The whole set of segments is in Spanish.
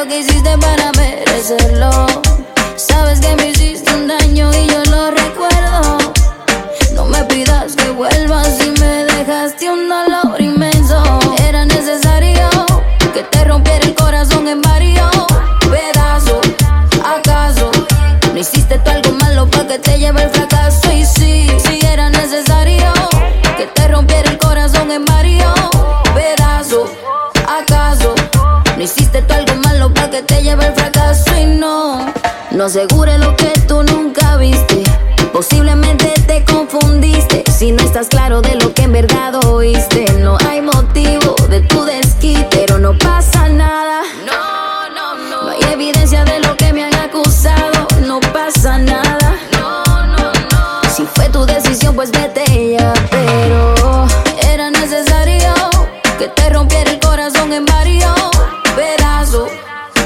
lo que hiciste para merecerlo. Sabes que me hiciste un daño y yo lo recuerdo. No me pidas que vuelvas si me dejaste un dolor inmenso. Era necesario que te rompiera el corazón en varios pedazos. ¿Acaso no hiciste tú algo malo para que te lleve el fracaso? Y sí, sí era necesario que te rompiera el corazón en varios pedazos. ¿Acaso no hiciste tú algo malo? Que te lleve el fracaso? Y no, no asegure lo que tú nunca viste. Posiblemente te confundiste si no estás claro de lo que en verdad oíste. No hay motivo de tu desquite,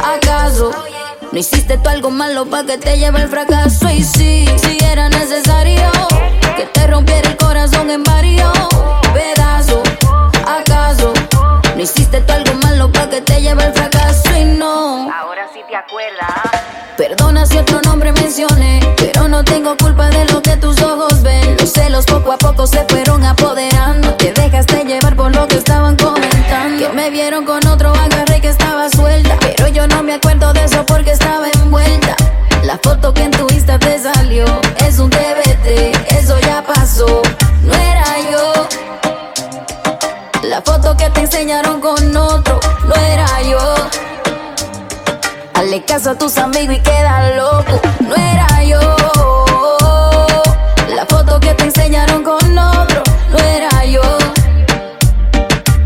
¿Acaso? No hiciste tú algo malo para que te lleve el fracaso y sí, si era necesario que te rompiera el corazón en varios pedazos. ¿Acaso? No hiciste tú algo malo para que te lleve el fracaso y no. Ahora sí te acuerdas. Perdona si otro nombre mencioné, pero no tengo culpa de lo que tus ojos ven. Los celos poco a poco se fueron es un TBT, eso ya pasó. No era yo. La foto que te enseñaron con otro no era yo. Hazle caso a tus amigos y queda loco. No era yo. La foto que te enseñaron con otro. No era yo.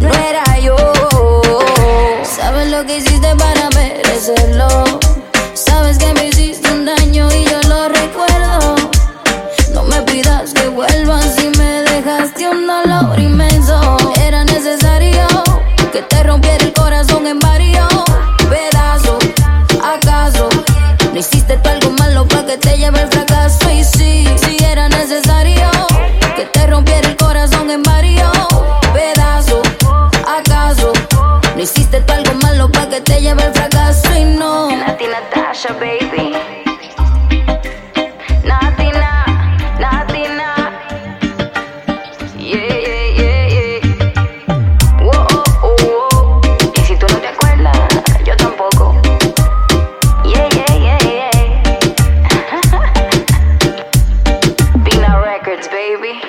No era yo. Sabes lo que hiciste para merecerlo. Te lleve el fracaso? Y no. Nati Natasha, baby. Natina, Natina. Yeah, yeah, yeah, yeah. Whoa, oh, oh. Y si tú no te acuerdas, yo tampoco. Yeah, yeah, yeah, yeah. Pina Records, baby.